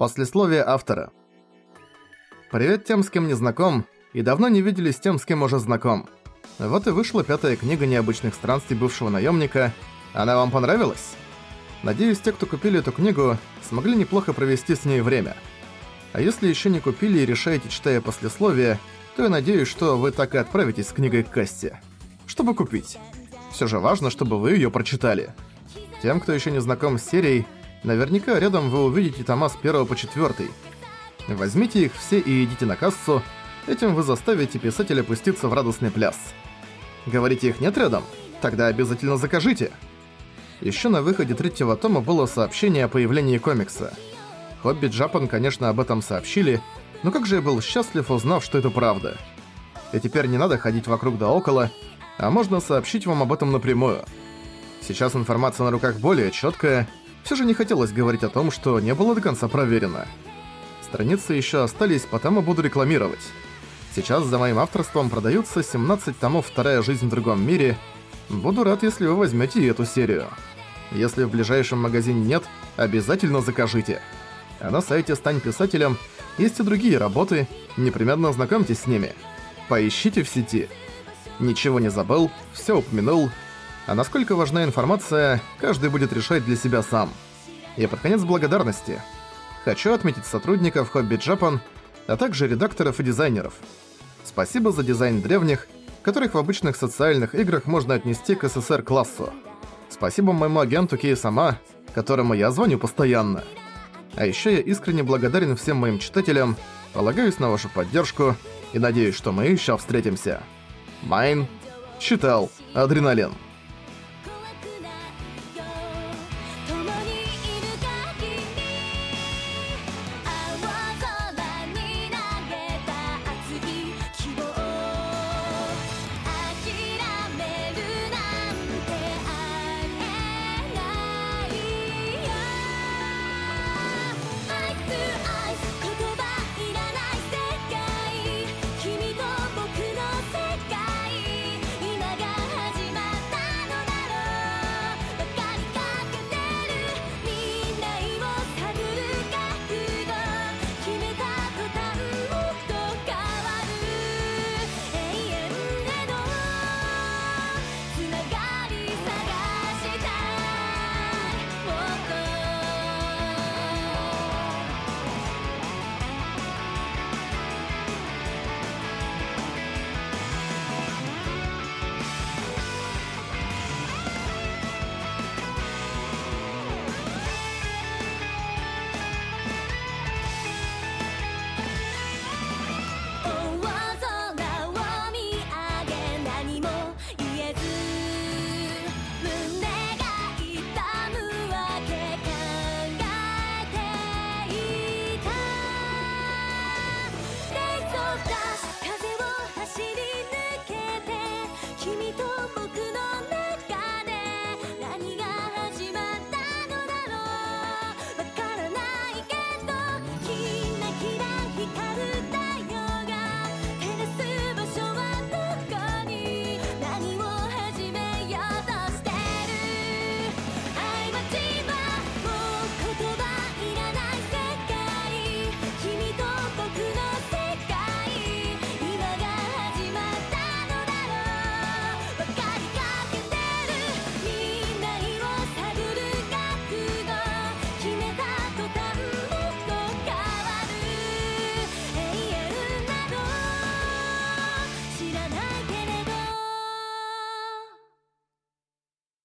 Послесловие автора. Привет тем, с кем не знаком, и давно не виделись тем, с кем уже знаком. Вот и вышла пятая книга необычных странствий бывшего наемника. Она вам понравилась? Надеюсь, те, кто купили эту книгу, смогли неплохо провести с ней время. А если еще не купили и решаете, читая послесловие, то я надеюсь, что вы так и отправитесь с книгой к кассе. Чтобы купить. Все же важно, чтобы вы ее прочитали. Тем, кто еще не знаком с серией, Наверняка рядом вы увидите тома с 1 по 4. Возьмите их все и идите на кассу, этим вы заставите писателя пуститься в радостный пляс. Говорите их нет рядом? Тогда обязательно закажите. Еще на выходе третьего тома было сообщение о появлении комикса. Хобби Джапан, конечно, об этом сообщили, но как же я был счастлив, узнав, что это правда. И теперь не надо ходить вокруг да около, а можно сообщить вам об этом напрямую. Сейчас информация на руках более четкая, все же не хотелось говорить о том, что не было до конца проверено. Страницы еще остались, потому буду рекламировать. Сейчас за моим авторством продаются 17 томов «Вторая жизнь в другом мире». Буду рад, если вы возьмете эту серию. Если в ближайшем магазине нет, обязательно закажите. А на сайте «Стань писателем» есть и другие работы, непременно ознакомьтесь с ними. Поищите в сети. Ничего не забыл, все упомянул, а насколько важна информация, каждый будет решать для себя сам. И под конец благодарности. Хочу отметить сотрудников Hobby Japan, а также редакторов и дизайнеров. Спасибо за дизайн древних, которых в обычных социальных играх можно отнести к СССР-классу. Спасибо моему агенту Кей Сама, которому я звоню постоянно. А еще я искренне благодарен всем моим читателям, полагаюсь на вашу поддержку и надеюсь, что мы еще встретимся. Майн читал Адреналин.